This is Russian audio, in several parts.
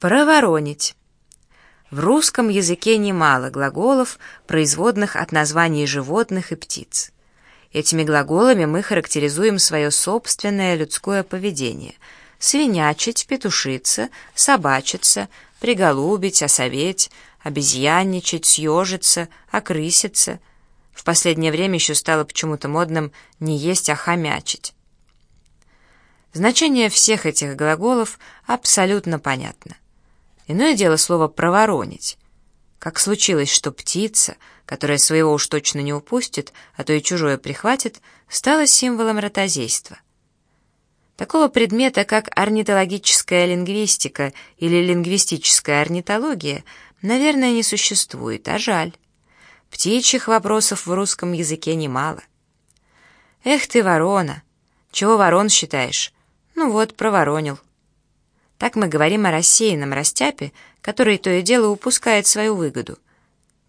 Проворонить. В русском языке немало глаголов, производных от названий животных и птиц. Этими глаголами мы характеризуем свое собственное людское поведение. Свинячить, петушиться, собачиться, приголубить, осоветь, обезьянничать, съежиться, окрыситься. В последнее время еще стало почему-то модным не есть, а хомячить. Значение всех этих глаголов абсолютно понятно. Иное дело слово «проворонить». Как случилось, что птица, которая своего уж точно не упустит, а то и чужое прихватит, стала символом ротозейства. Такого предмета, как орнитологическая лингвистика или лингвистическая орнитология, наверное, не существует, а жаль. Птичьих вопросов в русском языке немало. Эх ты, ворона! Чего ворон считаешь? Ну вот, проворонил. Так мы говорим о рассеянном растяпе, который то и дело упускает свою выгоду.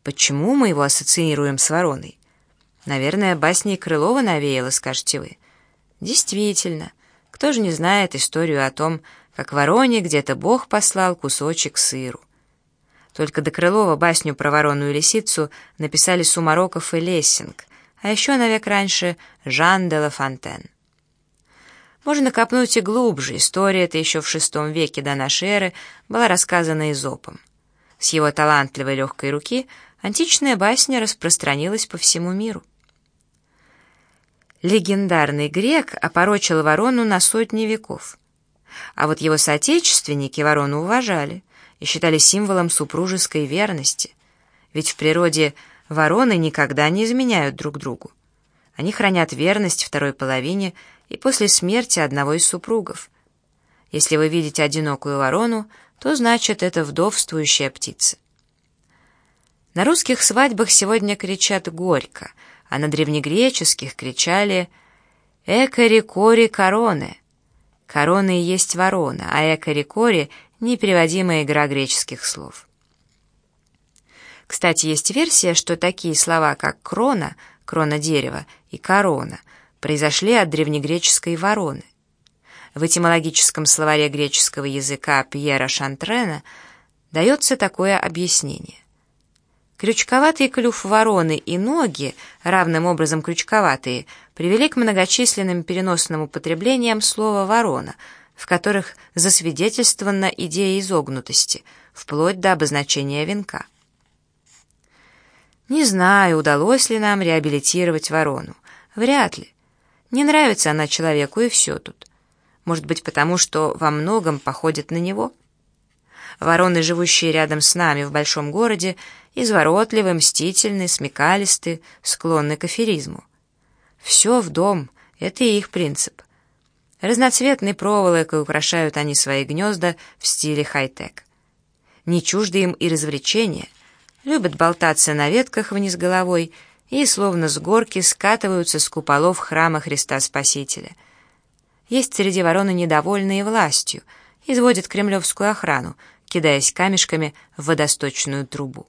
Почему мы его ассоциируем с вороной? Наверное, басней Крылова навеяло, скажете вы. Действительно, кто же не знает историю о том, как вороне где-то Бог послал кусочек сыру. Только до Крылова басню про ворону и лисицу написали Сумароков и Лессинг, а еще навек раньше Жан де Ла Фонтен. Можно копнуть и глубже. История эта еще в VI веке до нашей эры была рассказана Изопом. С его талантливой легкой руки античная басня распространилась по всему миру. Легендарный грек опорочил ворону на сотни веков. А вот его соотечественники ворону уважали и считали символом супружеской верности. Ведь в природе вороны никогда не изменяют друг другу. Они хранят верность второй половине и после смерти одного из супругов. Если вы видите одинокую ворону, то значит это вдовствующая птица. На русских свадьбах сегодня кричат горько, а на древнегреческих кричали «экари-кори короны». Короны и есть ворона, а экари-кори — непереводимая игра греческих слов. Кстати, есть версия, что такие слова, как «крона», «крона дерева» и «корона» произошли от древнегреческой вороны. В этимологическом словаре греческого языка Пьера Шантрена дается такое объяснение. Крючковатый клюв вороны и ноги, равным образом крючковатые, привели к многочисленным переносным употреблениям слова «ворона», в которых засвидетельствована идея изогнутости, вплоть до обозначения венка. Не знаю, удалось ли нам реабилитировать ворону. Вряд ли. Не нравится она человеку, и все тут. Может быть, потому что во многом походит на него? Вороны, живущие рядом с нами в большом городе, изворотливы, мстительны, смекалисты, склонны к аферизму. Все в дом — это и их принцип. Разноцветной проволокой украшают они свои гнезда в стиле хай-тек. Не чужды им и развлечения. Любят болтаться на ветках вниз головой — и, словно с горки, скатываются с куполов храма Христа Спасителя. Есть среди вороны недовольные властью, изводят кремлевскую охрану, кидаясь камешками в водосточную трубу.